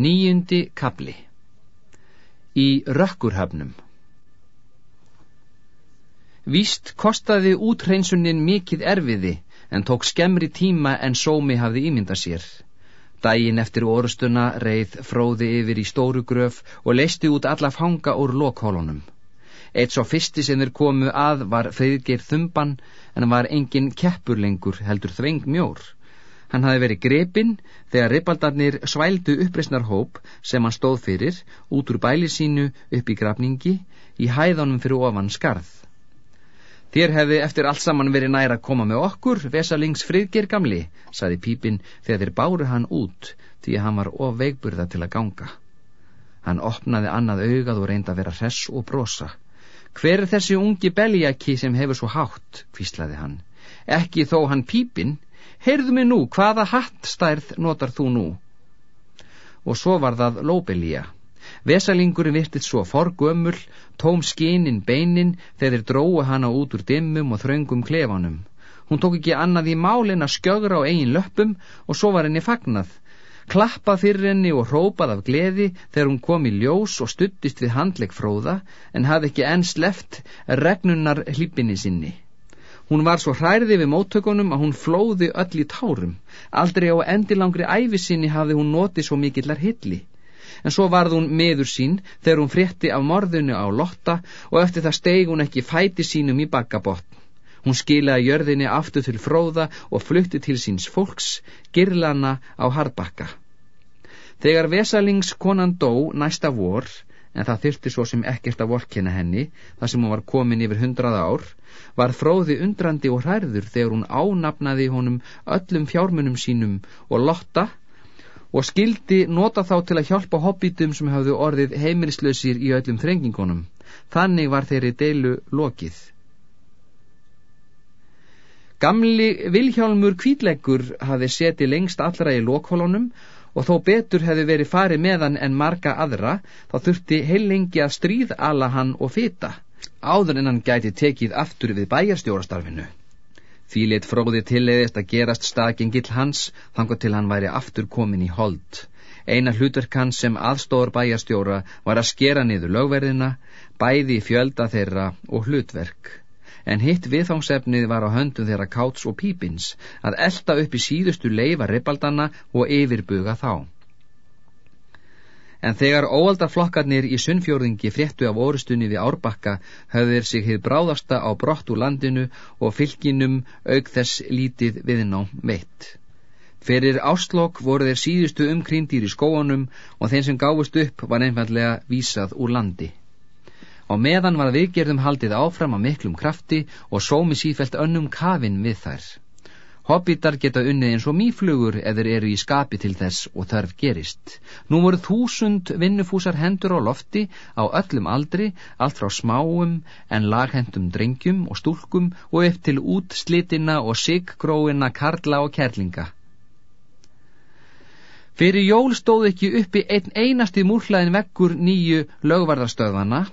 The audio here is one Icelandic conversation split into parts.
Nýjundi kapli Í rökkurhafnum Víst kostaði úthreinsunin mikið erfiði en tók skemmri tíma en sómi hafði ímynda sér. Dægin eftir orustuna reið fróði yfir í stóru gröf og leisti út alla fanga úr lokhólunum. Eitt svo fyrsti sem þeir komu að var feðgir þumban en var engin keppur lengur heldur þveng mjór. Hann hafi verið grepinn þegar ripaldarnir svældu uppreysnarhóp sem hann stóð fyrir út úr bæli sínu upp í grafningi í hæðanum fyrir ofan skarð. Þér hefði eftir allt saman verið næra að koma með okkur, vesalings friðger gamli, saði Pípinn þegar þeir báru hann út því að hann var of veikburða til að ganga. Hann opnaði annað augað og reyndi að vera hress og brosa. Hver er þessi ungi beljaki sem hefur svo hátt, hvíslaði hann. Ekki þó hann Pípinn, heyrðu mig nú, hvaða hattstærð notar þú nú? Og svo var það Lóbelía. Vesalingurinn virtið svo forgömmul, tóm skinin beinin þegar dróðu hana út úr dimmum og þraungum klefanum. Hún tók ekki annað í málin að skjögra á eigin löppum og svo var henni fagnað. Klappað fyrir henni og hrópað af gleði þegar hún kom í ljós og stuttist við handleg fróða en hafði ekki enn sleft regnunar hlýpinni sinni. Hún var svo hrærði við móttökunum að hún flóði öll í tárum. Aldrei á endilangri æfisinni hafði hún notið svo mikillar hilli. En svo varð hún meður sín þegar hún frétti af morðinu á Lotta og eftir það steig hún ekki fæti sínum í bakkabotn. Hún skilaði jörðinni aftur til fróða og flutti til síns fólks, girlana á hardbakka. Þegar Vesalings konan dó næsta vor, en það þyrti svo sem ekkert að vorkina henni, þar sem hún var komin yfir hundraða ár, var fróði undrandi og hærður þegar hún ánafnaði honum öllum fjármunum sínum og lotta og skildi nota þá til að hjálpa hobbitum sem hafðu orðið heimilislausir í öllum þrengingunum. Þannig var þeirri deilu lokið. Gamli Vilhjálmur Kvítleggur hafði setið lengst allra í lokhólunum og þó betur hefði verið farið meðan en marga aðra þá þurfti heilengi að stríðala hann og fita áður en hann gæti tekið aftur við bæjarstjórastarfinu. Því lit fróði tilleðist að gerast stakengill hans þangar til hann væri aftur komin í hold. Eina hlutverk hans sem aðstóður bæjarstjóra var að skera niður lögverðina, bæði fjölda þeirra og hlutverk. En hitt viðfangsefnið var á höndum þeirra káts og pípins að elda upp í síðustu leifa rippaldana og yfirbuga þá. En þegar óaldarflokkarnir í sunnfjörðingi fréttu af orustunni við Árbakka höfðir sig hið bráðasta á brott úr landinu og fylginum auk þess lítið viðná veitt. Fyrir áslokk voru þeir síðustu umkrýndir í skóanum og þeim sem gáfust upp var einfallega vísað úr landi. Og meðan var viðgerðum haldið áfram að miklum krafti og sómi sífælt önnum kafin við þær. Hobbitar geta unnið eins og mýflugur eður eru í skapi til þess og þarf gerist. Nú voru þúsund vinnufúsar hendur á lofti á öllum aldri, allt frá smáum en laghendum drengjum og stúlkum og upp til útslitina og siggróina karla og kerlinga. Fyrir jól stóð ekki uppi einn einasti múrhlaðin vekkur nýju lögvarðarstöðana,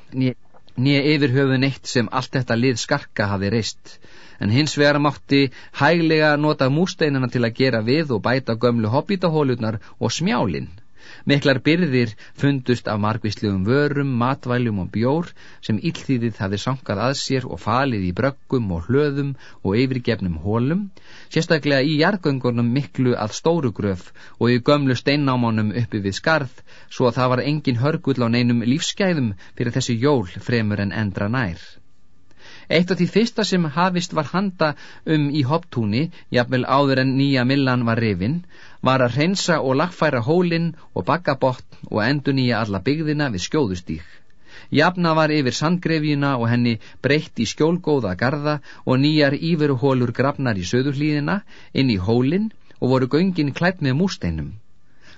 nýja yfir höfun eitt sem allt þetta lið skarka hafi reist en hins vegar mátti hæglega nota músteinana til að gera við og bæta gömlu hobbítahólurnar og smjálinn. Miklar byrðir fundust af margvíslegum vörum, matvæljum og bjór sem illþýðið hafi sankað að sér og falið í bröggum og hlöðum og yfirgefnum hólum, sérstaklega í jargöngurnum miklu að stórugröf og í gömlu steinnámanum uppi við skarð, svo að það var engin hörgull á neinum lífsgæðum fyrir þessi jól fremur en endra nær. Eitt af því fyrsta sem hafist var handa um í hopptúni, jafnvel áður en nýja millan var rifin, var að hreinsa og lagfæra hólinn og bakka botn og endur nýja alla byggðina við skjóðustík. Jafna var yfir sandgrefjuna og henni breytt í skjólgóða garda og nýjar íveruhólur grafnar í söðurhlýðina inn í hólinn og voru göngin klætt með músteinum.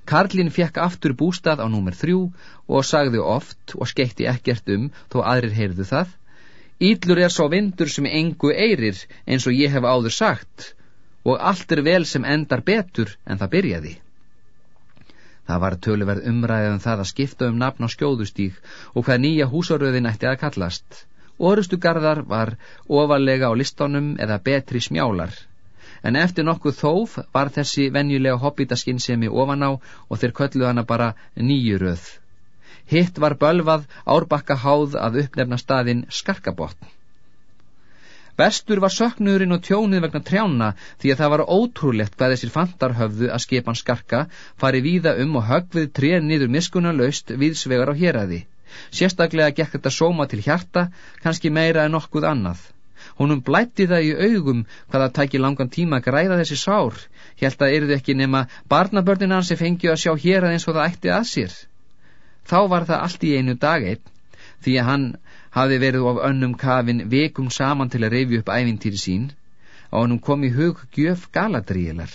Karlinn fekk aftur bústað á númer þrjú og sagði oft og skeitti ekkert um þó aðrir heyrðu það Íllur er svo vindur sem engu eirir eins og ég hef áður sagt og allt er vel sem endar betur en það byrjaði. Það var töluverð umræðið um það að skipta um nafn á skjóðustík og hvað nýja húsaröðin ætti að kallast. Orustugarðar var ofalega á listónum eða betri smjálar en eftir nokkuð þóf var þessi venjulega hobbitaskinsemi ofan á og þeir kölluð hana bara nýjuröð. Hitt var bölvað árbakka háð að uppnefna staðin Skarkabotn. Vestur var söknurinn og tjónið vegna trjána því að það var ótrúlegt hvað þessir fantar höfðu að skipan skarka fari víða um og högvið trén niður miskuna laust viðsvegar á héræði. Sérstaklega gekk þetta sóma til hjarta, kannski meira en nokkuð annað. Honum blætti það í augum hvað það tæki langan tíma að græða þessi sár, helt að eruðu ekki nema barnabörnin hans sem fengju að sjá hér að eins og það ætti að sér. Þá var það allt í einu dag einn, því að hann hafi verið of önnum kafin vekum saman til að reyfi upp ævintýri sín, og hann kom í hug gjöf galadrílar.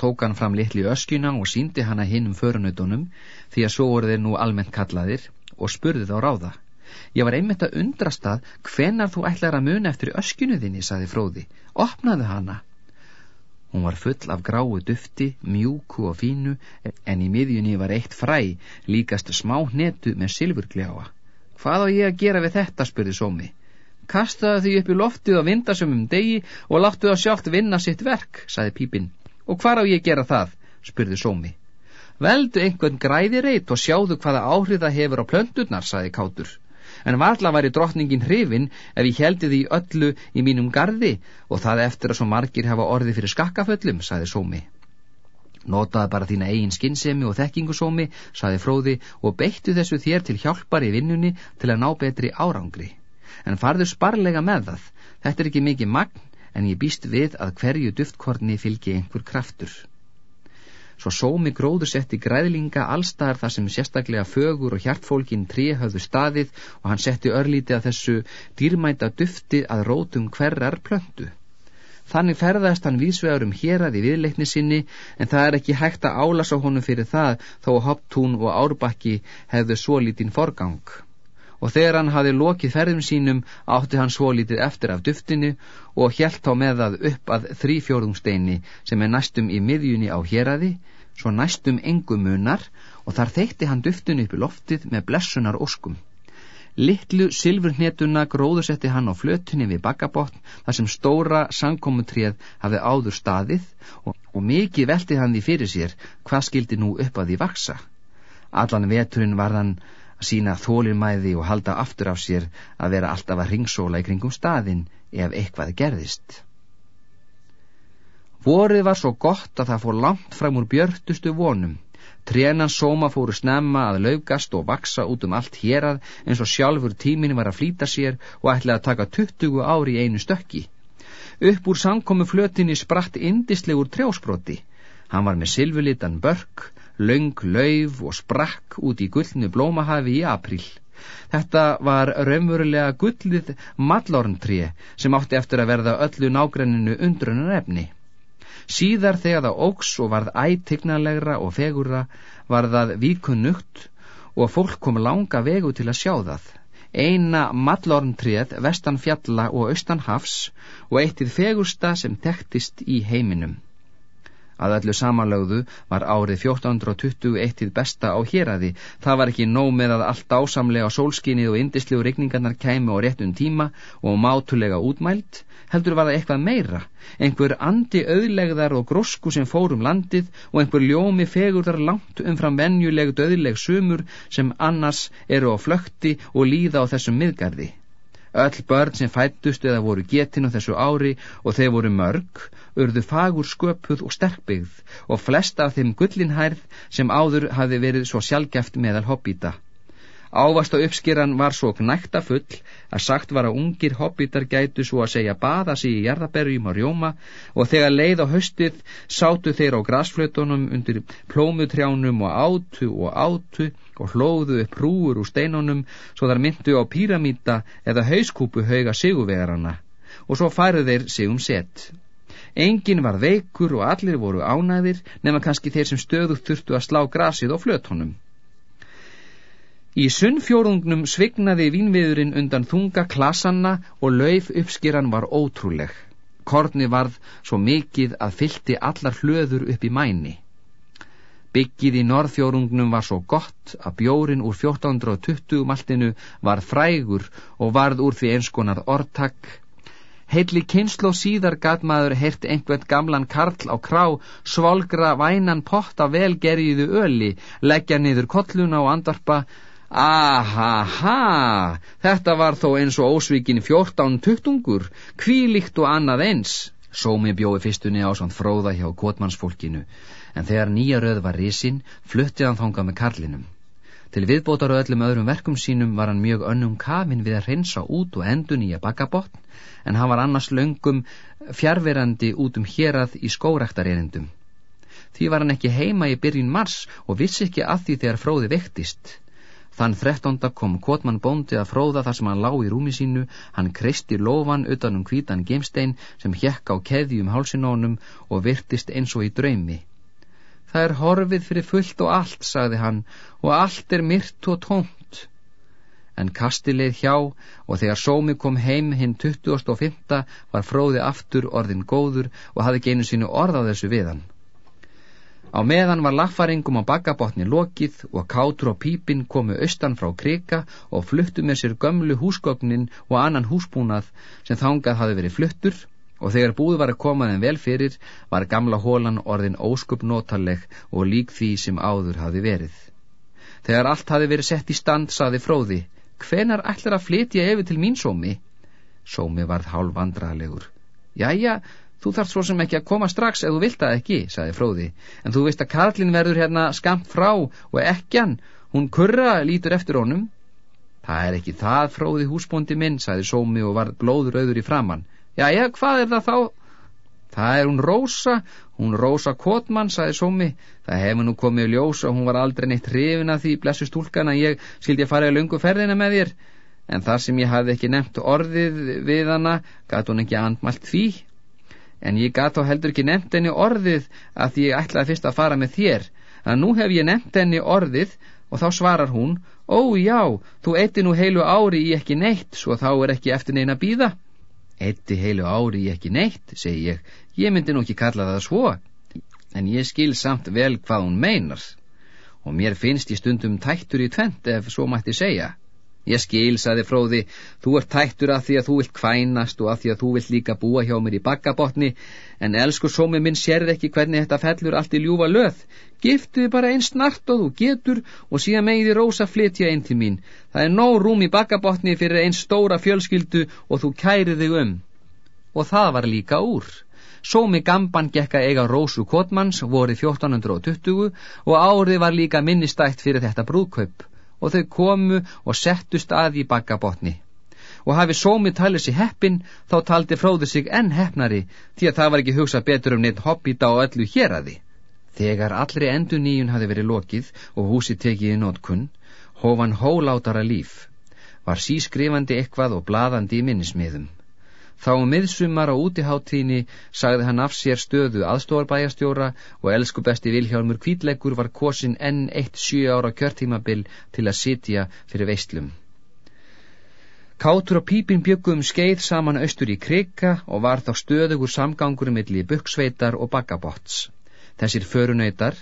Tók hann fram litli öskjuna og síndi hann að hinn um förunautunum, því að svo voru þeir nú almennt kallaðir, og spurði þá ráða. Ég var einmitt að undrast að hvenar þú ætlar að muna eftir öskinu þinni, saði fróði. Opnaðu hana. Hún var full af gráu dufti, mjúku og fínu, en í miðjunni var eitt fræ, líkast smá hnetu með silfurgljáa. Hvað á ég að gera við þetta, spurði Sómi. Kastaðu því upp í loftið og vindasumum degi og láttu það sjálft vinna sitt verk, saði Pípinn. Og hvað á ég að gera það, spurði Sómi. Veldu einhvern græði reyt og sjáðu hvaða áhrif það hefur á plöndurnar, saði Kátur. En varla væri drottningin hrifin ef ég heldi því öllu í mínum gardi og það eftir að svo margir hafa orði fyrir skakkaföllum, saði Sómi. Notaði bara þína eigin skinnsemi og þekkingu Sómi, saði Fróði og beittu þessu þér til hjálpar í vinnunni til að ná betri árangri. En farðu sparlega með það. Þetta er ekki mikið magn en ég býst við að hverju duftkorni fylgi einhver kraftur. Svo sómi gróður setti græðlinga allstaðar þar sem sérstaklega fögur og hjartfólkin trí höfðu staðið og hann setti örlítið að þessu dýrmæta dufti að rótum hverjar plöndu. Þannig ferðast hann vísvegar um hérað í viðleikni sinni en það er ekki hægt að álasa honum fyrir það þó að hopptún og árbakki hefðu svo lítinn forgang. Og þegar hann hafi lokið ferðum sínum átti hann svo lítið eftir af duftinu og hjælt á með það upp að þrýfjórðungsteini sem er næstum í miðjunni á héræði svo næstum engum munar og þar þeitti hann duftun upp í loftið með blessunar óskum. Littlu silfurnetuna gróðusetti hann á flötunni við bakkabotn þar sem stóra sangkomutrið hafði áður staðið og, og mikið velti hann því fyrir sér hvað skildi nú upp að því vaksa. Allan veturinn var hann að sína þólinnmæði og halda aftur af sér að vera alltaf að ringsóla í kringum staðin ef eitthvað gerðist. Vorið var svo gott að það fór langt fram úr björtustu vonum. Trénan sóma fóru snemma að laugast og vaksa út um allt hérað eins og sjálfur tímin var að flýta sér og ætlaði að taka 20 ári í einu stökki. Upp úr samkomi flötinni spratt indislegur trjásbroti. Hann var með silvulitan börk, laung lauf og sprakk út í gullnu blómahafi í april. Þetta var raunverulega gullið mallorntré sem átti eftir að verða öllu nágrenninu undrunar efni. Síðar þegar það óks og varð ætignalegra og fegura var það víkunnugt og fólk kom langa vegu til að sjá það. Eina mallorntrið vestan fjalla og austan hafs og eittið fegursta sem tektist í heiminum. Að öllu samanlögðu var árið 1420 eittið besta á héræði. Það var ekki nóg með að allt ásamlega sólskinnið og indislegu regningarnar kæmi á réttum tíma og mátulega útmælt, heldur var það eitthvað meira. Einhver andi auðlegðar og grósku sem fór um landið og einhver ljómi fegurðar langt umfram venjuleg döðleg sumur sem annars eru á flökti og líða á þessum miðgarði. Öll börn sem fættust eða voru getin á þessu ári og þeir voru mörg urðu fagur sköpuð og sterkbyggð og flest af þeim gullinhærð sem áður hafi verið svo sjálfgeft meðal hobbita. Ávast á uppskeran var svo knækta full að sagt var að ungir hobbitar gætu svo að segja baða sig í jarðaberjum og rjóma og þegar leið á höstið sátu þeir á grasflötunum undir plómutrjánum og átu og átu og hlóðu upp rúur úr steinunum svo þar myndu á píramíta eða hauskúpu hauga sigurvegarana og svo færðu þeir sig um sett. Engin var veikur og allir voru ánæðir nema kannski þeir sem stöðugt þurftu að slá grasið á flötunum. Í sunnfjórungnum svignaði vínviðurinn undan þunga klasanna og lauf uppskiran var ótrúleg. Korni varð svo mikið að fylti allar hlöður upp í mæni. Byggið í norðfjórungnum var svo gott að bjórin úr 1420 maltinu var frægur og varð úr því einskonar orðtak Heilli kynslo síðar gatmaður heirt einhvern gamlan karl á krá, svolgra vænan pott af velgerjiðu öli, leggja niður kolluna og andarpa, Ahaha, þetta var þó eins og ósvíkin fjórtán tuktungur, kvílikt og annað eins. Sómi bjóði fyrstunni á svont fróða hjá kotmannsfólkinu, en þegar nýja röð var risin, fluttið hann þongað með karlinum. Til viðbótar öllum öðrum verkum sínum var hann mjög önnum kafin við að reynsa út og endun í að baka botn, en hann var annars löngum fjárverandi út um hérað í skórektarerindum. Því var hann ekki heima í byrjun mars og vissi ekki að því þegar fróði vektist. Þann þrettonda kom Kotman bóndi að fróða þar sem hann lág í rúmi sínu, hann kristi lofan utan um hvítan gemstein sem hjekk á keði um hálsinónum og virtist eins og í draumi. Það er horfið fyrir fullt og allt, sagði hann, og allt er myrt og tómt. En kastileið hjá og þegar sómi kom heim hinn 25. var fróði aftur orðin góður og hafði geinu sínu orða þessu við hann. Á meðan var laffaringum á bakkabotni lokið og kátur og pípin komu austan frá krika og fluttu með sér gömlu húsgögnin og annan húsbúnað sem þángað hafi verið fluttur og þegar búið var að koma þeim vel fyrir var gamla hólan orðin óskup notaleg og lík því sem áður hafi verið. Þegar allt hafi verið sett í stand saði fróði, hvenar ætlar að flytja yfir til mín sómi? Sómi varð hálf vandralegur. Jæja, þú þarf svo sem ekki að koma strax ef þú vilt það ekki, saði fróði, en þú veist að Karlin verður hérna skamt frá og ekkjan, hún kurra lítur eftir honum. Það er ekki það, fróði húsbóndi minn, saði Sómi og var blóður auður í framann. Jæja, hvað er það þá? Það er hún Rósa, hún Rósa Kotmann, saði Somi. Það hefur nú komið ljós og hún var aldrei neitt hrifin að því blessu stúlkan að ég skildi að fara í lungu ferðina með þér. En þar sem ég hafði ekki nefnt orðið við hana, gatt hún ekki andmalt því. En ég gatt þá heldur ekki nefnt henni orðið að ég ætlaði fyrst að fara með þér. Að nú hef ég nefnt henni orðið og þá svarar hún, ó já, þú eitti nú heilu ári í ekki neitt, svo þá er ekki eftir neina býða. Eitti heilu ári ég ekki neitt, segi ég, ég myndi nú ekki kalla það svo, en ég skil samt vel hvað hún meinar, og mér finnst ég stundum tættur í tvent ef svo mætti segja. Ég skil, saði fróði, þú ert tættur af því að þú vilt kvænast og af því að þú vilt líka búa hjá mér í bakkabotni, en elsku sómi minn sérð ekki hvernig þetta fellur allt í ljúfa löð. Giftuði bara einn snart og þú getur og síðan megiði rosa flytja einn til mín. Það er nóg rúm í bakkabotni fyrir einn stóra fjölskyldu og þú kærið þig um. Og það var líka úr. Sómi Gamban gekk að eiga Rósu Kotmans vorið 1420 og árið var líka minnistætt fyrir þetta brúðkaup og þau komu og settust að í bakkabotni. Og hafi sómi talið sér heppin, þá taldi fróðu sig enn heppnari, því að það var ekki hugsað betur um neitt hobbita og öllu hér að því. Þegar allri endur nýjun hafi verið lokið og húsi tekið í nótkunn, hófan hólátara líf, var sískrifandi eitthvað og bladandi í minnismiðum. Þá um miðsumar á útiháttíðni sagði hann af sér stöðu aðstofarbæjastjóra og elsku besti Vilhjálmur Kvítleggur var kosin enn eitt sjö ára kjörtímabil til að sitja fyrir veistlum. Kátur og Pípin byggum um skeið saman austur í Krika og var þá stöðugur samgangur millir Bukksveitar og Bakkabotts. Þessir förunöytar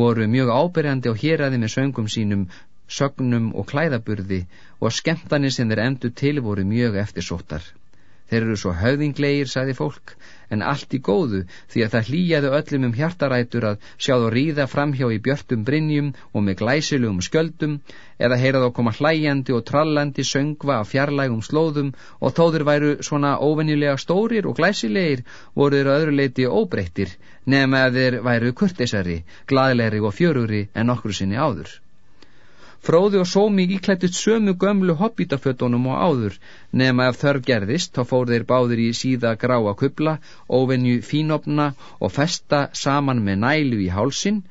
voru mjög ábyrjandi og héræði með söngum sínum, sögnum og klæðaburði og skemmtanir sem þeir endur til voru mjög eftirsóttar. Þeir eru svo höfðinglegir, sagði fólk, en allt í góðu því að það hlýjaðu öllum um hjartarætur að sjá þá ríða framhjá í björtum brinjum og með glæsilegum skjöldum eða heyra þá koma hlæjandi og trallandi söngva af fjarlægum slóðum og þóður væru svona óvenjulega stórir og glæsilegir voru þeir öðru leiti óbreyttir nefn að þeir væru kurtisari, gladlegri og fjöruri en okkur sinni áður. Fróði og Sómi íklættist sömu gömlu hobbítafötunum og áður, nema ef þörf gerðist, þá fór þeir báður í síða gráa kubla, óvenju fínopna og festa saman með nælu í hálsin,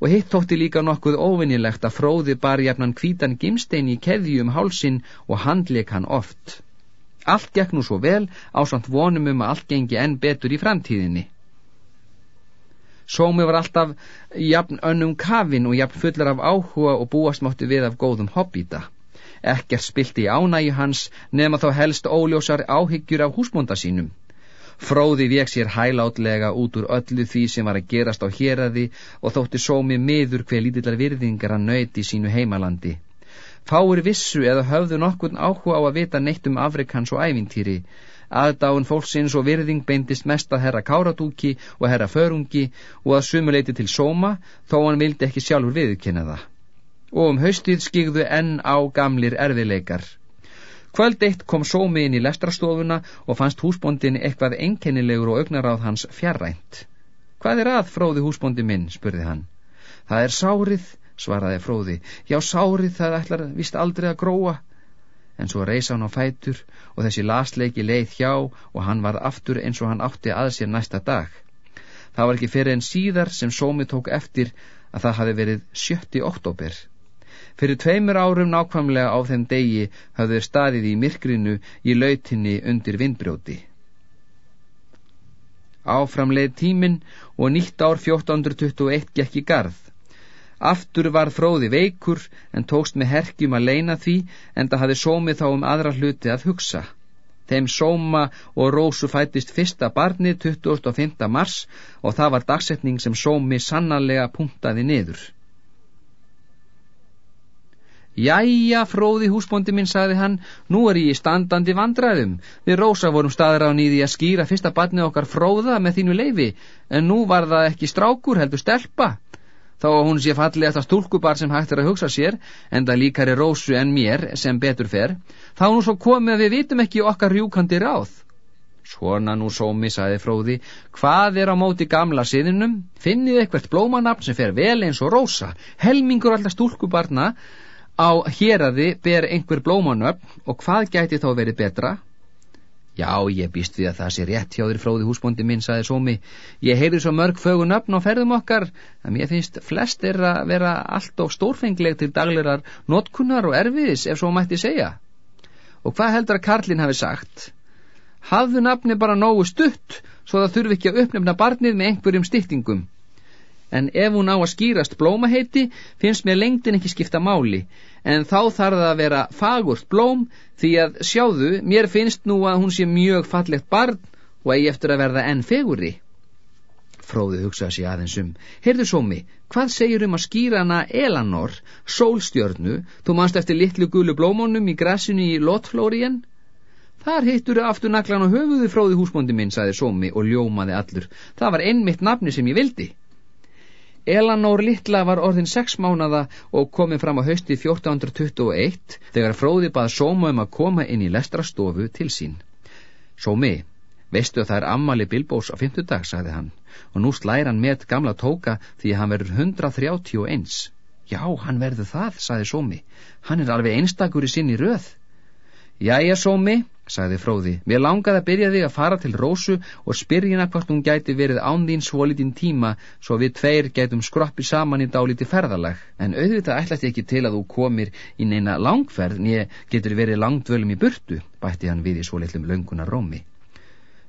og hitt tótti líka nokkuð óvenjilegt að Fróði bar jafnan kvítan gimstein í keðju um hálsin og handleik hann oft. Allt gekk nú svo vel, ásand vonum um að allt gengi enn betur í framtíðinni. Sómi var alltaf jafn önnum kafin og jafn fullar af áhuga og búast mátti við af góðum hobbíta. Ekkert spilti í ánægi hans nema þá helst óljósar áhyggjur af húsbúnda sínum. Fróði vek sér hælátlega út úr öllu því sem var að gerast á héradi og þótti sómi miður hver lítillar virðingar að nöyti sínu heimalandi. Fáir vissu eða höfðu nokkurn áhuga á að vita neitt um afrikans og ævintýri, Aðdáun fólksins og virðing beindist mest að herra Káratúki og herra Förungi og að sumuleiti til Sóma þó hann vildi ekki sjálfur viðkynna það. Og um haustið skigðu enn á gamlir erfileikar. Kvöld eitt kom Sómi inn í lestrastofuna og fannst húsbondin eitthvað enkennilegur og augnaráð hans fjarrænt. Hvað er að, fróði húsbondi minn, spurði hann. Það er sárið, svaraði fróði. Já, sárið það ætlar vist aldrei að gróa en svo reysa hann á fætur og þessi lastleiki leið hjá og hann varð aftur eins og hann átti að sér næsta dag. Það var ekki fyrir en síðar sem Sómi tók eftir að það hafi verið 7. oktober. Fyrir tveimur árum nákvæmlega á þeim degi hafði staðið í myrkrinu í lautinni undir vindbrjóti. Áframleið tíminn og nýtt ár 1421 gekk í garð. Aftur var fróði veikur en tókst með herkjum að leina því en það hafi sómið þá um aðra hluti að hugsa. Þeim sóma og rósu fættist fyrsta barni 25. mars og það var dagsetning sem sómi sannarlega puntaði niður. Jæja, fróði húsbóndi minn, saði hann, nú er ég í standandi vandræðum. Við Rósa vorum staður á nýði að skýra fyrsta barni okkar fróða með þínu leifi, en nú var það ekki strákur, heldur stelpa þá að hún sé fallið eftir stúlkubar sem hægt er að hugsa sér, en það líkari rósu en mér sem betur fer, þá nú svo komið að við vitum ekki okkar rjúkandi ráð. Svona nú sómi, saði fróði, hvað er á móti gamla siðinum? Finnið eitthvert blómanapn sem fer vel eins og rósa, helmingur alltaf stúlkubarna á héræði ber einhver blómanöfn og hvað gæti þá verið betra? Já, ég býst við að það sé rétt hjá þér fróði húsbóndi minn, saði Sómi. Ég heyri svo mörg fögun öfn á ferðum okkar að mér finnst flest er að vera allt of stórfengleg til daglegar notkunnar og erfiðis, ef svo mætti segja. Og hvað heldur að Karlinn hafi sagt? Hafðu nafni bara nógu stutt, svo það þurfi ekki að uppnefna barnið með einhverjum stýttingum en ef hún á að skýrast blómaheiti finnst mér lengtin ekki skipta máli en þá þarf það að vera fagurt blóm því að sjáðu, mér finnst nú að hún sé mjög fallegt barn og eigi eftir að verða enn fegurri. Fróði hugsaði sér aðeins um. Heyrðu sómi, hvað segir um að skýra hana Elanor, sólstjörnu, þú mannst eftir litlu gulu blómónum í grassinu í Lotflóriðan? Þar hittur aftur naklan á höfuðu fróði húsbóndi minn, saði sómi og ljómaði allur. Það var einmitt nafni sem ég vildi. Elanór Littla var orðin sex mánada og komið fram á hausti 1421 þegar fróði bað Sóma um að koma inn í lestrastofu til sín. Sómi, veistu að það er ammali Bilbós á fymtudag, sagði hann, og nú slæra hann með gamla tóka því að hann verður 131. Já, hann verður það, sagði Sómi, hann er alveg einstakur í sinni röð. Jæja, Sómi, sagði Fróði, mér langaði að byrja þig að fara til Rósu og spyrjina hvort hún gæti verið án þín svolítinn tíma svo við tveir gætum skroppi saman í dálíti ferðalag, en auðvitað ætlasti ekki til að þú komir í neina langferð nýja getur verið langdvölum í burtu, bætti hann við í svo litlum löngunar rómi.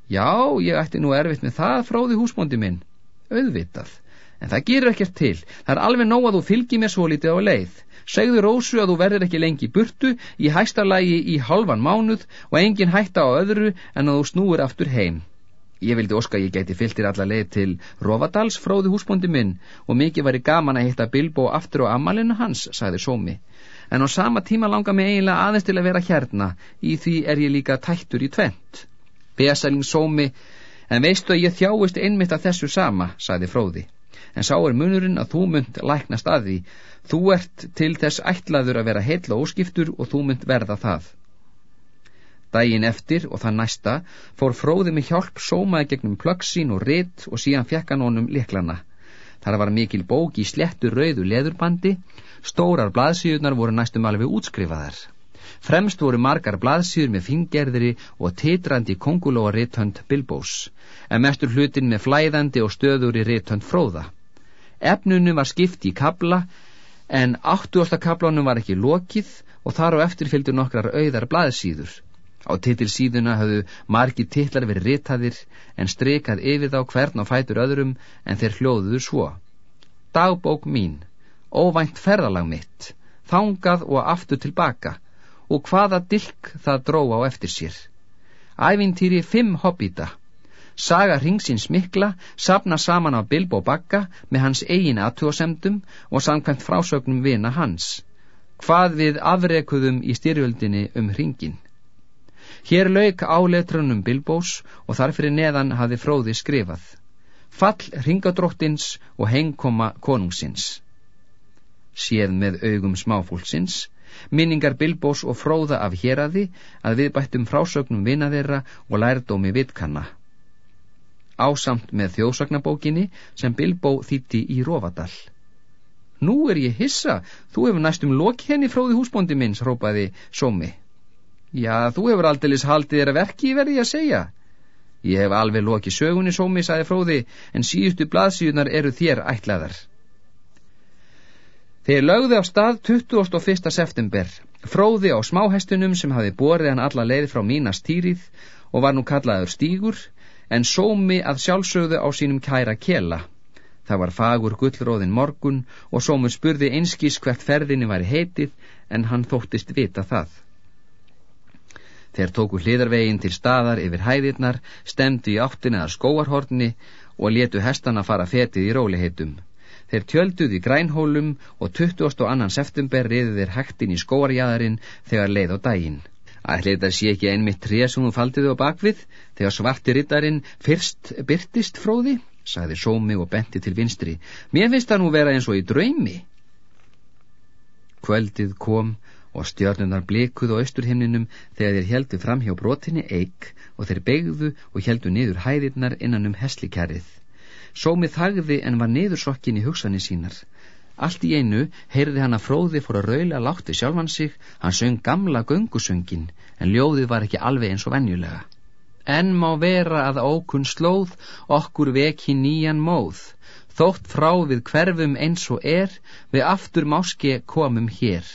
Já, ég ætti nú erfitt með það, Fróði húsbóndi minn, auðvitað, en það gerur ekkert til, það er alveg nóg að þú fylgi mér svo litið á leið Segðu Rósu að þú verður ekki lengi burtu í hæstarlægi í halvan mánuð og engin hætta á öðru en að þú snúir aftur heim. Ég vildi oska ég geti fylgtir alla leið til Rovadals fróði húsbóndi minn og mikið væri gaman að hitta Bilbo aftur á amalinu hans, sagði Sómi. En á sama tíma langar mig eiginlega aðeins til að vera hérna, í því er ég líka tættur í tvent. Besaling Sómi, en veistu að ég þjáist einmitt að þessu sama, sagði fróði. En sá er munurinn að þú mynd læknast að því Þú ert til þess ætlaður að vera heitla óskiptur og þú mynd verða það. Dægin eftir og það næsta fór fróði með hjálp sómaði gegnum plöksin og ritt og síðan fekk hann honum liklana. Þar var mikil bók í slettu rauðu leðurbandi, stórar blaðsíðunar voru næstum alveg útskrifaðar. Fremst voru margar blaðsíður með fingerðri og titrandi kongulóa ritthönd Bilbós, en mestur hlutin með flæðandi og stöður í ritthönd fróða. Efnunum var skipt í kabla, en 80. kaplanum var ekki lokið og þar á eftir fylgdu nokkrar auðar blaðsíður. Á titilsíðuna hafðu margi titlar verið ritaðir en strekað yfir þá hvern á fætur öðrum en þeir hljóðuðu svo. Dagbók mín, óvænt ferðalag mitt, þangað og aftur tilbaka og hvaða dilk það dró á eftir sér. Ævintýri fimm hobbita Saga ringsins mikla sapna saman á Bilbo Bagga með hans eigin aðtjóðsemdum og samkvæmt frásögnum vina hans. Hvað við afrekuðum í styrjöldinni um ringin. Hér lauk áleitrunum Bilbós og þarfyrir neðan hafi fróði skrifað. Fall ringadróttins og hengkoma konungsins. Séð með augum smáfólksins, minningar Bilbós og fróða af héraði að við bættum frásögnum vinaðera og lærdómi vitkanna. Ásamt með þjóðsagnabókinni sem Bilbó þýtti í Rófadal. Nú er ég hissa, þú hefur næstum lokið henni fróði húsbóndi minns, rópaði Sómi. Já, þú hefur aldeilis haldið þér að verki, verði ég að segja. Ég hef alveg lokið sögunni, Sómi, sagði fróði, en síðustu blaðsíunar eru þér ætlaðar. Þeir lögði á stað 21. september, fróði á smáhestunum sem hafi borið hann alla leið frá mínast týrið og var nú kallaður stígur, en Sómi að sjálfsögðu á sínum kæra kela. Það var fagur gullróðin morgun og Sómur spurði einskís hvert ferðinni væri heitið en hann þóttist vita það. Þeir tóku hliðarvegin til staðar yfir hæðirnar, stemdi í áttin eða skóarhorni og letu hestana fara fetið í róliheitum. Þeir tjölduði í grænhólum og 22. september riði þeir hægtin í skóarjæðarinn þegar leið á daginn. Ætli þetta sé ekki einmitt tré sem þú faldiði á bakvið þegar svarti rittarinn fyrst byrtist fróði? sagði sómi og benti til vinstri. Mér finnst það nú vera eins og í draumi. Kvöldið kom og stjörnunar blikuð á austurhimninum þegar þeir heldu fram hjá brotinni eik og þeir begðu og heldu niður hæðirnar innan um heslikærið. Sómi þagði en var niðursokkin í hugsanir sínar. Allt í einu heyrði hann að fróði fór að raula látti sjálfan sig, hann söng gamla göngusöngin, en ljóðið var ekki alveg eins og venjulega. En má vera að ókunn slóð okkur veki nýjan móð, þótt frá við hverfum eins og er, við aftur máski komum hér,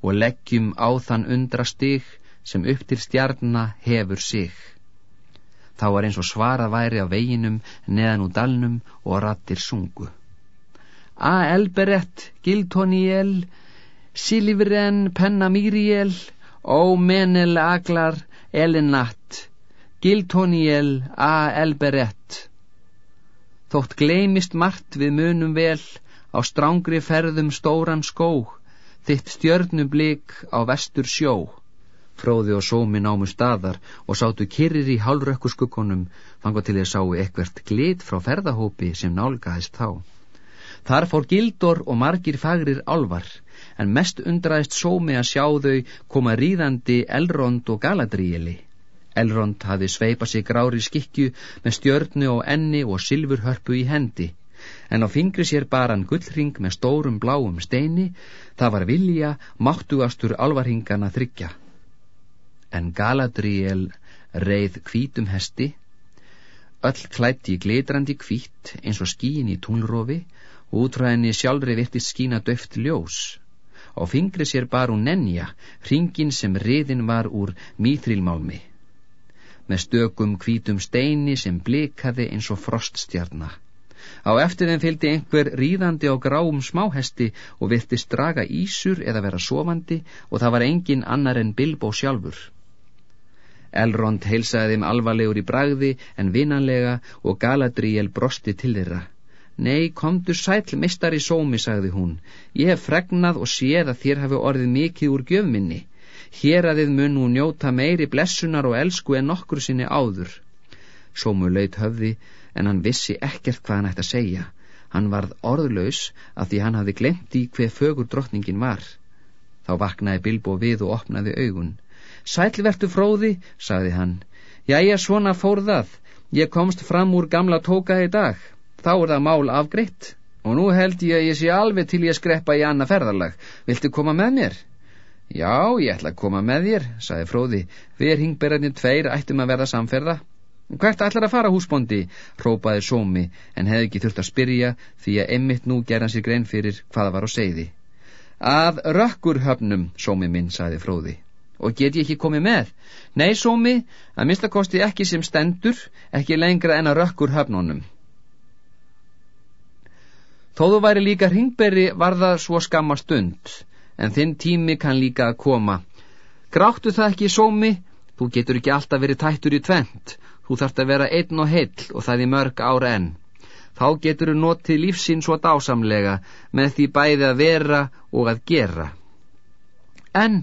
og leggjum á þann undra stig sem upp til stjarnna hefur sig. Þá var eins og svarað væri á veginum, neðan úr dalnum og rattir sungu. A. Elberett, Giltoniel, Silivren, Penna Miriel, Ó Menel Aglar, Elinatt, Giltoniel a Elberett Þótt gleimist margt við munum vel á strángri ferðum stóran skó þitt stjörnublik á vestur sjó Fróði og sómi námu staðar og sátu kyrrir í hálfrökku skukkonum fanga til þess sáu ekkvert glit frá ferðahópi sem nálgæðist þá. Þar fór gildur og margir fagrir álvar en mest undraðist sómi að sjá þau koma ríðandi elrond og galadríili. Elrond hafi sveipa sig grári skikju með stjörnu og enni og silfurhörpu í hendi, en á fingri sér bar hann gullring með stórum bláum steini, það var vilja máttugastur alvarhingana þryggja. En Galadriel reið kvítum hesti, öll klætti í glitrandi kvít eins og skíin í tunlrofi og útræðinni sjálfri virtist skína döft ljós. Á fingri sér bar hún nenja, ringin sem riðin var úr mýþrilmálmi með stökum hvítum steini sem blikaði eins og froststjarna. Á eftir þeim fylgdi einhver ríðandi á gráum smáhesti og virtist draga ísur eða vera sofandi og það var engin annar en Bilbo sjálfur. Elrond heilsaði þeim alvarlegur í bragði en vinanlega og Galadriel brosti til þeirra. Nei, komdu sæl, mistari sómi, sagði hún. Ég hef fregnað og séð að þér hafi orðið mikið úr gjöfminni hér að þið mun nú njóta meiri blessunar og elsku en nokkur sinni áður. Sómu laut höfði en hann vissi ekkert hvað hann ætti að segja. Hann varð orðlaus af því hann hafði glemt í hver fögur drottningin var. Þá vaknaði Bilbo við og opnaði augun. Sælvertu fróði, sagði hann. Jæja, svona fór það. Ég komst fram úr gamla tóka í dag. Þá er það mál afgreitt. Og nú held ég að ég sé alveg til ég skreppa í annað ferðarlag. Viltu koma með mér? Já, ég ætla að koma með þér, saði fróði. Við hingberðarnir tveir ættum að verða samferða. Hvert ætlar að fara húsbóndi? Rópaði sómi, en hefði ekki þurft að spyrja því að emmitt nú gerða sér grein fyrir hvaða var á segði. Að rökkurhöfnum, sómi minn, saði fróði. Og get ég ekki komið með? Nei, sómi, að minnstakosti ekki sem stendur, ekki lengra en að rökkurhöfnunum. Þóðu væri líka hingberri var það svo skamma stund en þinn tími kann líka að koma. Gráttu það ekki sómi, þú getur ekki alltaf verið tættur í tvent, þú þarfst að vera einn og heill og það í mörg ára enn. Þá getur þú notið lífsinn svo dásamlega með því bæði að vera og að gera. En,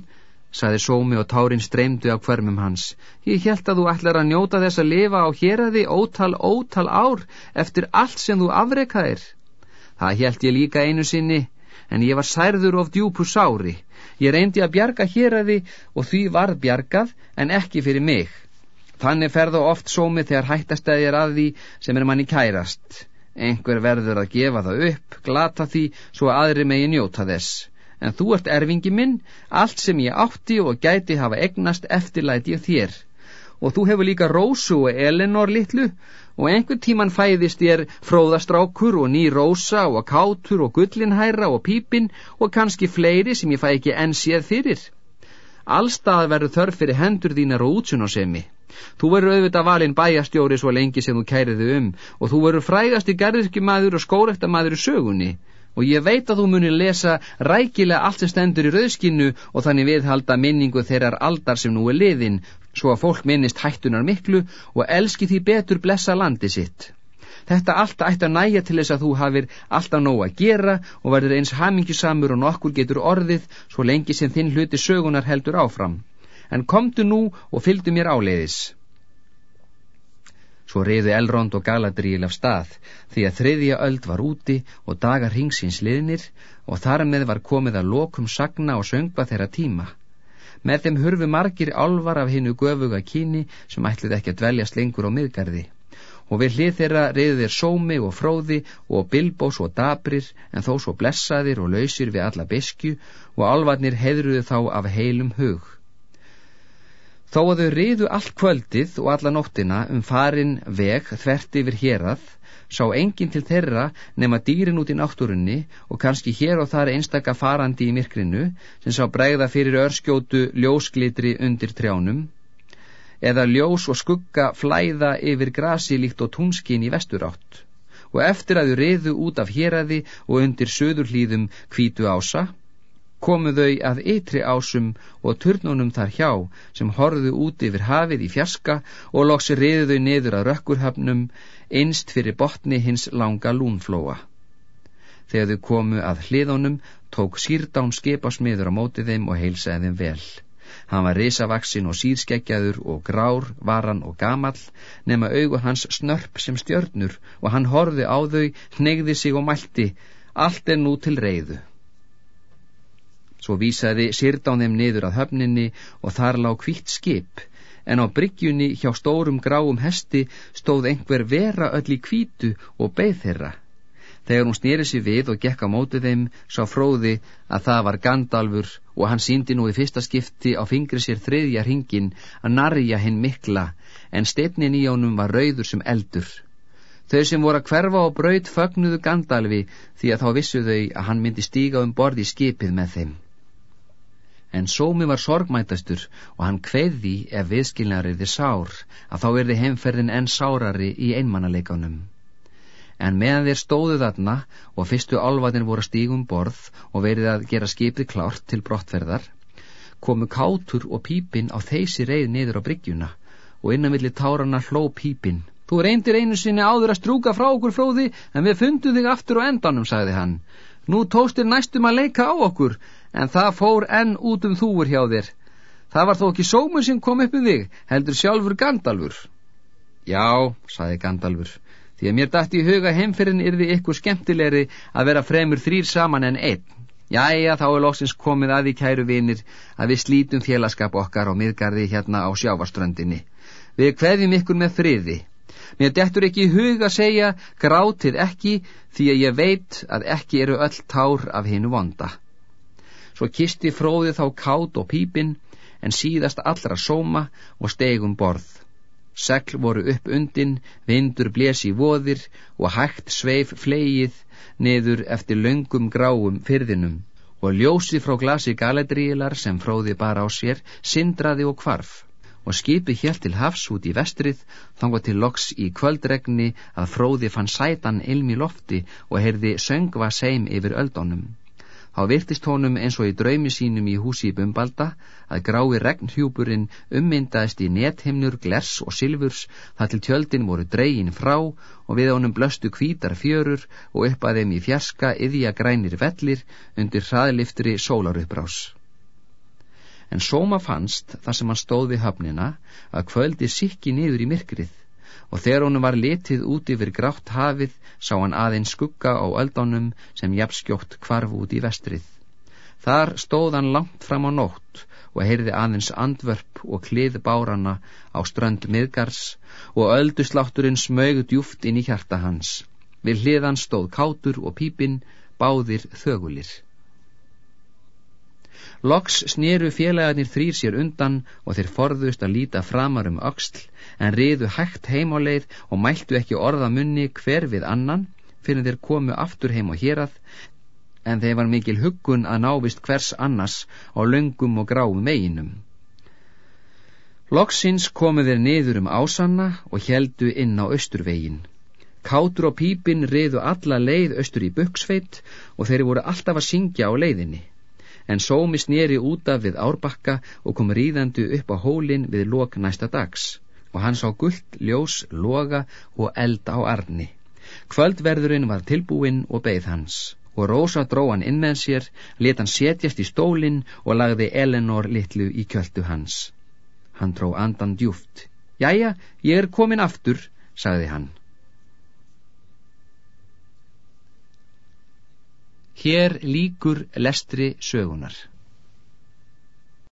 saði sómi og tárin streymdu af hvermum hans. Ég held að þú ætlar að njóta þess að lifa á héradi ótal, ótal ár eftir allt sem þú afrekaðir. Það held ég líka einu sinni, en ég var særður of djúpu sári. Ég reyndi að bjarga héradi og því varð bjargað, en ekki fyrir mig. Þannig ferðu oft sómi þegar hættastæðir að því sem er manni kærast. Einhver verður að gefa það upp, glata því, svo aðri megi njóta þess en þú ert erfingi minn, allt sem ég átti og gæti hafa egnast eftirlæti ég þér. Og þú hefur líka Rósu og Elinor litlu, og einhver tíman fæðist ég fróðastrákur og ný Rósa og kátur og gullinhæra og pípin og kannski fleiri sem ég fæ ekki enn séð fyrir. Allstað verður þörf fyrir hendur þínar og útsunarsemi. Þú verður auðvitað valinn bæjastjóri svo lengi sem þú kæriðu um og þú verður frægast í garðirkjumæður og skórektamæður í sögunni og ég veit að þú munir lesa rækilega allt sem stendur í rauðskinnu og þannig viðhalda minningu þeirrar aldar sem nú er liðin, svo að fólk minnist hættunar miklu og elski því betur blessa landi sitt. Þetta allt ætti að næja til þess að þú hafir alltaf nóg að gera og verður eins hamingisamur og nokkur getur orðið svo lengi sem þinn hluti sögunar heldur áfram. En komdu nú og fylgdu mér áleiðis. Svo reyðu Elrond og Galadriel af stað því að þriðja öld var úti og dagar hingsins liðnir og þar með var komið að lokum sagna og söngba þeirra tíma. Með þeim hurfu margir álvar af hinnu göfuga kíni sem ætlið ekki að dveljast lengur á miðgarði. Og við hlið þeirra reyðu þeir sómi og fróði og bilbó svo dabrir en þó svo blessaðir og lausir við alla besku og álvarnir heðruðu þá af heilum hug. Þó að þau riðu allt kvöldið og alla nóttina um farin veg þvert yfir hérað, sá enginn til þeirra nema dýrin út í náttúrunni og kannski hér og þar einstaka farandi í myrkrinu sem sá bregða fyrir örskjótu ljósglitri undir trjánum, eða ljós og skugga flæða yfir grasi líkt og túnskin í vesturátt. Og eftir að þau riðu út af héraði og undir söður hlýðum kvítu ása, komu þau að ytri ásum og turnunum þar hjá sem horðu út yfir hafið í fjaska og loksi riðu þau niður að rökkurhafnum einst fyrir botni hins langa lúnflóa. Þegar þau komu að hliðunum tók sírdán skipasmiður á mótið þeim og heilsaði þeim vel. Hann var risavaksinn og síðskeggjaður og grár, varan og gamall, nema augur hans snörp sem stjörnur og hann horði á þau, hnegði sig og mælti, allt er nú til reyðu. Svo vísaði Sirdán þeim niður að höfninni og þar lág hvitt skip, en á bryggjunni hjá stórum gráum hesti stóð einhver vera öll í kvítu og beð þeirra. Þegar hún snýri sér við og gekk á mótu þeim, sá fróði að það var Gandalfur og hann síndi nú í fyrsta skipti á fingri sér þriðja hringin að narja hinn mikla, en stefnin í honum var rauður sem eldur. Þau sem voru að hverfa á braud fögnuðu Gandalfi því að þá vissu þau að hann myndi stíga um borði skipið með þeim en sómi var sorgmætastur og hann kveði ef viðskilnaður erði sár að þá erði heimferðin enn sárari í einmannaleikanum. En meðan þeir stóðu þarna og fyrstu álvatin voru stígum borð og verið að gera skipið klárt til brottferðar, komu kátur og pípin á þeysi reið niður á bryggjuna og innanvilli tárana hló pípin. Þú reyndir einu sinni áður að strúka frá okkur fróði en við fundum þig aftur á endanum, sagði hann. Nú tóstir næstum að leika á okkur en það fór enn út um þúur hjá þér. Það var þó ekki sómur sem kom upp um þig, heldur sjálfur Gandalfur. Já, saði Gandalfur, því að mér dætti í huga heimferðin yrði ykkur skemmtilegri að vera fremur þrýr saman en einn. Jæja, þá er loksins komið að því kæru vinir að við slítum félagskap okkar á miðgarði hérna á sjávaströndinni. Við kveðjum ykkur með friði. Mér dettur ekki í huga að segja grátið ekki því að ég veit að ekki eru öll tár af hinu vonda. Svo kisti fróði þá kátt og pípin en síðast allra sóma og stegum borð. Segl voru upp undin, vindur blés í voðir og hægt sveif flegið niður eftir löngum gráum fyrðinum og ljósi frá glasi galadrílar sem fróði bara á sér sindraði og kvarf og skipi hér til hafs út í vestrið þangvað til loks í kvöldregni að fróði fann sætan ilmi lofti og heyrði söngva seim yfir öldónum. Þá virtist honum eins og í draumi sínum í húsi í Bumbalda að grái regnhjúburinn ummyndaðist í nethimnur, glers og silfurs þar til tjöldin voru dregin frá og við honum blöstu kvítar fjörur og upp að þeim í fjerska yðja grænir vellir undir hraðliftri sólaruppbrás. en sóma fannst þar sem hann stóð við höfnina að kvöldi sikki niður í myrkrið og þegar honum var litið út yfir grátt hafið sá hann aðeins skugga á öldunum sem jafnskjótt kvarf út í vestrið. Þar stóð hann langt fram á nótt og heyrði aðeins andvörp og klið bárana á strönd miðgars og ölduslátturinn smög djúft inn í hjarta hans. Við hliðan stóð kátur og pípinn, báðir þögulir. Loks sneru félagarnir þrýr sér undan og þeir forðust að líta framar um öxl en riðu hægt heim á leið og mæltu ekki orða munni hver við annan fyrir þeir komu aftur heim á hérað en þeir var mikil huggun að návist hvers annars á löngum og gráum veginum. Loksins komu þeir niður um ásanna og heldu inn á austurvegin. Kátur og pípin riðu alla leið austur í buksveit og þeir voru alltaf að syngja á leiðinni en sómi snýri út af við árbakka og kom ríðandi upp á hólinn við lok næsta dags og hann sá gullt ljós, loga og eld á arni. Kvöldverðurinn var tilbúinn og beigð hans og Rósa dró hann inn með sér, let hann setjast í stólinn og lagði Elenor litlu í kjöldu hans. Hann dró andan djúft. Jæja, ég er komin aftur, sagði hann. Hér líkur lestri sögunar.